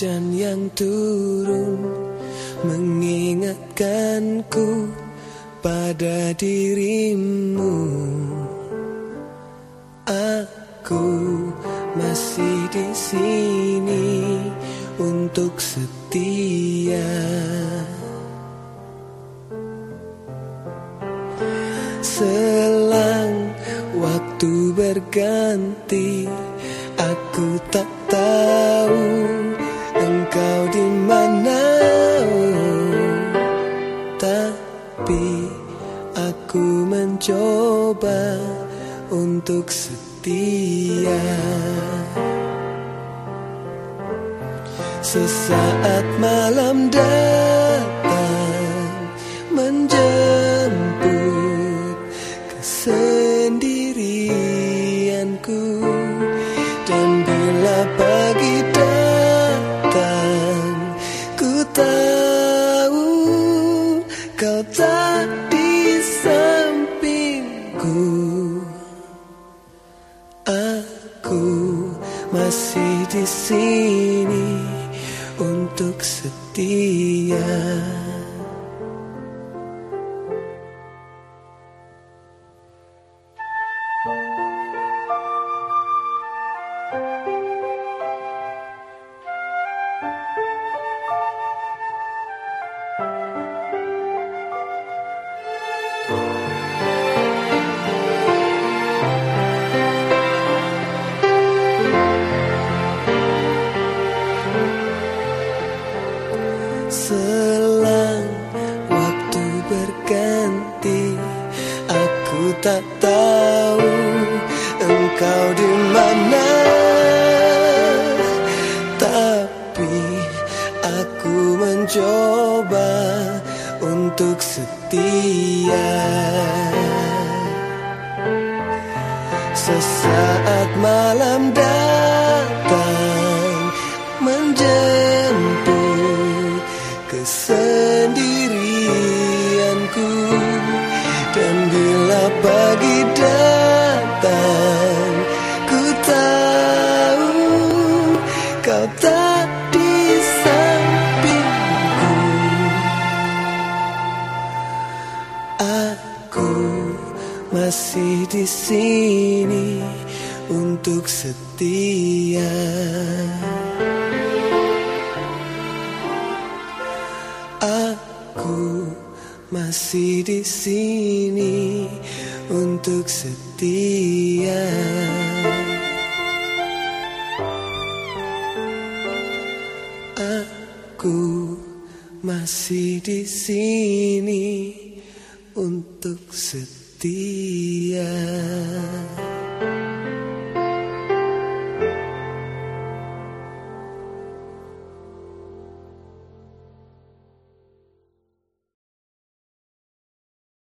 hujan yang turun mengingatkanku pada dirimu. Aku masih di sini untuk setia. Selang waktu berganti aku tak tahu engkau di mana? Tapi aku mencoba untuk setia. Sesaat malam datang menjemput kesendirianku sini untuk setia. Tak tahu engkau di mana. Tapi aku mencoba untuk setia. Sesaat malam datang menjemput kesendirianku pagi datang Ku tahu kau tak di sampingku. Aku masih di sini untuk setia. Aku masih di sini untuk setia. Aku masih di sini untuk setia.